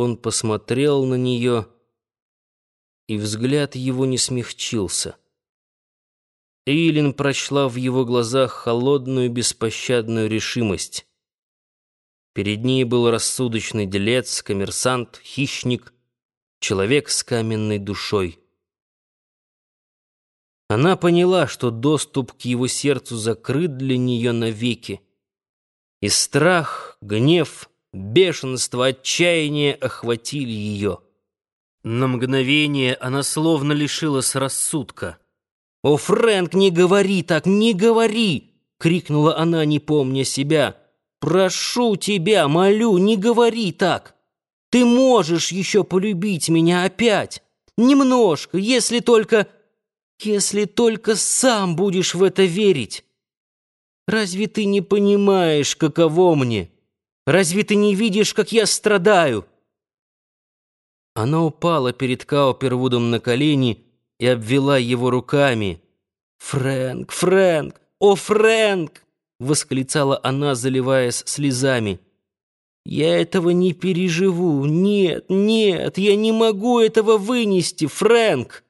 Он посмотрел на нее, и взгляд его не смягчился. Эйлин прочла в его глазах холодную беспощадную решимость. Перед ней был рассудочный делец, коммерсант, хищник, человек с каменной душой. Она поняла, что доступ к его сердцу закрыт для нее навеки. И страх, гнев, бешенство, отчаяние охватили ее. На мгновение она словно лишилась рассудка. «О, Фрэнк, не говори так, не говори!» — крикнула она, не помня себя. «Прошу тебя, молю, не говори так! Ты можешь еще полюбить меня опять! Немножко, если только... если только сам будешь в это верить!» Разве ты не понимаешь, каково мне? Разве ты не видишь, как я страдаю?» Она упала перед Каупервудом на колени и обвела его руками. «Фрэнк, Фрэнк, о, Фрэнк!» — восклицала она, заливаясь слезами. «Я этого не переживу. Нет, нет, я не могу этого вынести, Фрэнк!»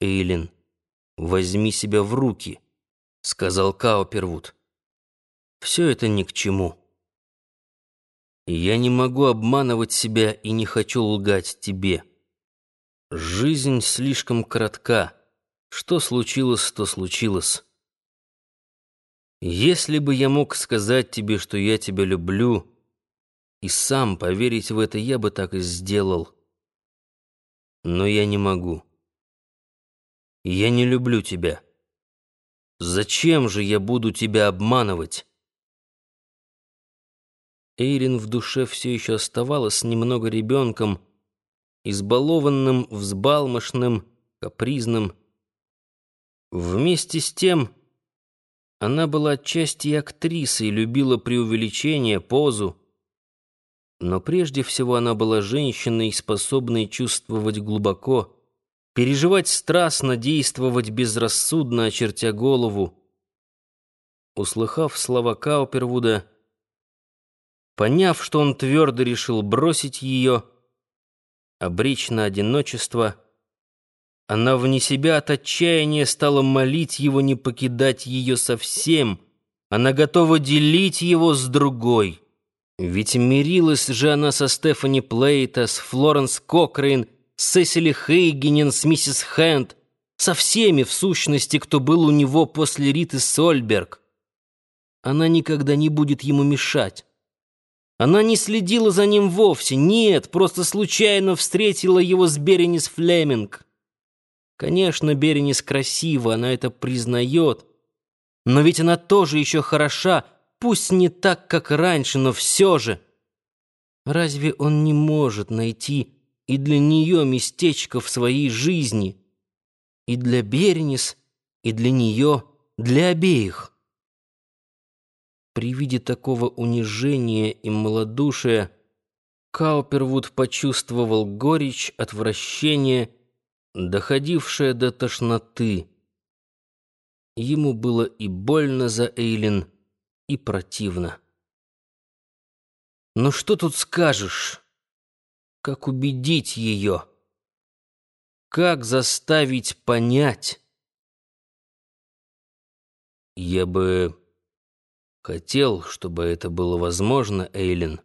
«Эйлин, возьми себя в руки». — сказал Каупервуд. «Все это ни к чему. Я не могу обманывать себя и не хочу лгать тебе. Жизнь слишком коротка. Что случилось, то случилось. Если бы я мог сказать тебе, что я тебя люблю, и сам поверить в это, я бы так и сделал. Но я не могу. Я не люблю тебя». Зачем же я буду тебя обманывать?» Эйрин в душе все еще оставалась немного ребенком, избалованным, взбалмошным, капризным. Вместе с тем она была отчасти актрисой, любила преувеличение, позу. Но прежде всего она была женщиной, способной чувствовать глубоко, переживать страстно, действовать безрассудно, очертя голову. Услыхав слова Каупервуда, поняв, что он твердо решил бросить ее, обречь на одиночество, она вне себя от отчаяния стала молить его не покидать ее совсем. Она готова делить его с другой. Ведь мирилась же она со Стефани Плейта, с Флоренс Кокрейн, с Сесили Хейгенен, с миссис Хэнд, со всеми, в сущности, кто был у него после Риты Сольберг. Она никогда не будет ему мешать. Она не следила за ним вовсе, нет, просто случайно встретила его с Беренис Флеминг. Конечно, Беренис красива, она это признает, но ведь она тоже еще хороша, пусть не так, как раньше, но все же. Разве он не может найти и для нее местечко в своей жизни. И для Беренис, и для нее, для обеих. При виде такого унижения и малодушия Каупервуд почувствовал горечь, отвращение, доходившее до тошноты. Ему было и больно за Эйлин, и противно. «Ну что тут скажешь?» Как убедить ее? Как заставить понять? Я бы хотел, чтобы это было возможно, Эйлин.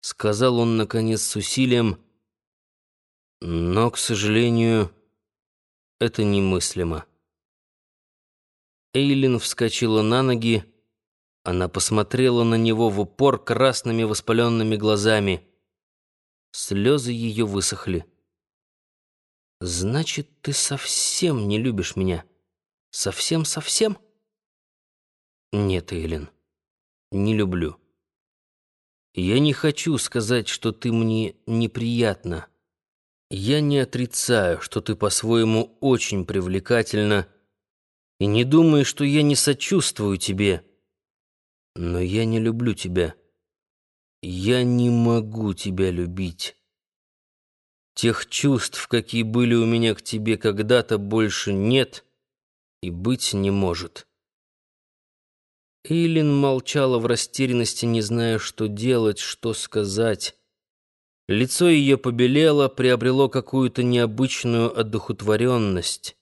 Сказал он, наконец, с усилием. Но, к сожалению, это немыслимо. Эйлин вскочила на ноги. Она посмотрела на него в упор красными воспаленными глазами. Слезы ее высохли. «Значит, ты совсем не любишь меня? Совсем-совсем?» «Нет, Эйлин, не люблю. Я не хочу сказать, что ты мне неприятна. Я не отрицаю, что ты по-своему очень привлекательна, и не думаю, что я не сочувствую тебе. Но я не люблю тебя». Я не могу тебя любить. Тех чувств, какие были у меня к тебе когда-то, больше нет и быть не может. Эйлин молчала в растерянности, не зная, что делать, что сказать. Лицо ее побелело, приобрело какую-то необычную одухотворенность.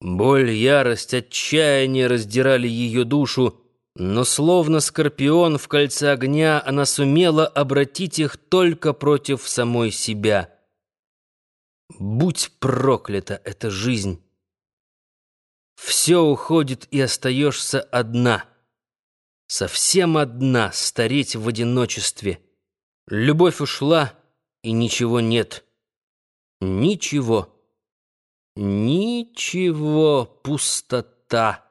Боль, ярость, отчаяние раздирали ее душу, но словно скорпион в кольце огня она сумела обратить их только против самой себя. Будь проклята эта жизнь! Все уходит, и остаешься одна. Совсем одна, стареть в одиночестве. Любовь ушла, и ничего нет. Ничего. Ничего. Пустота.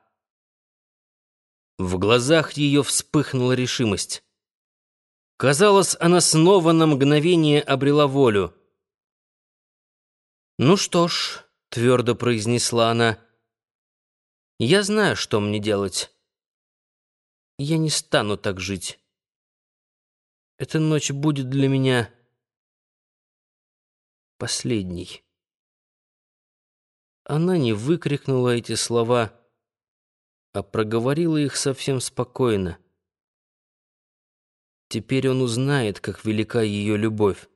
В глазах ее вспыхнула решимость. Казалось, она снова на мгновение обрела волю. «Ну что ж», — твердо произнесла она, — «я знаю, что мне делать. Я не стану так жить». Эта ночь будет для меня последней. Она не выкрикнула эти слова, а проговорила их совсем спокойно. Теперь он узнает, как велика ее любовь.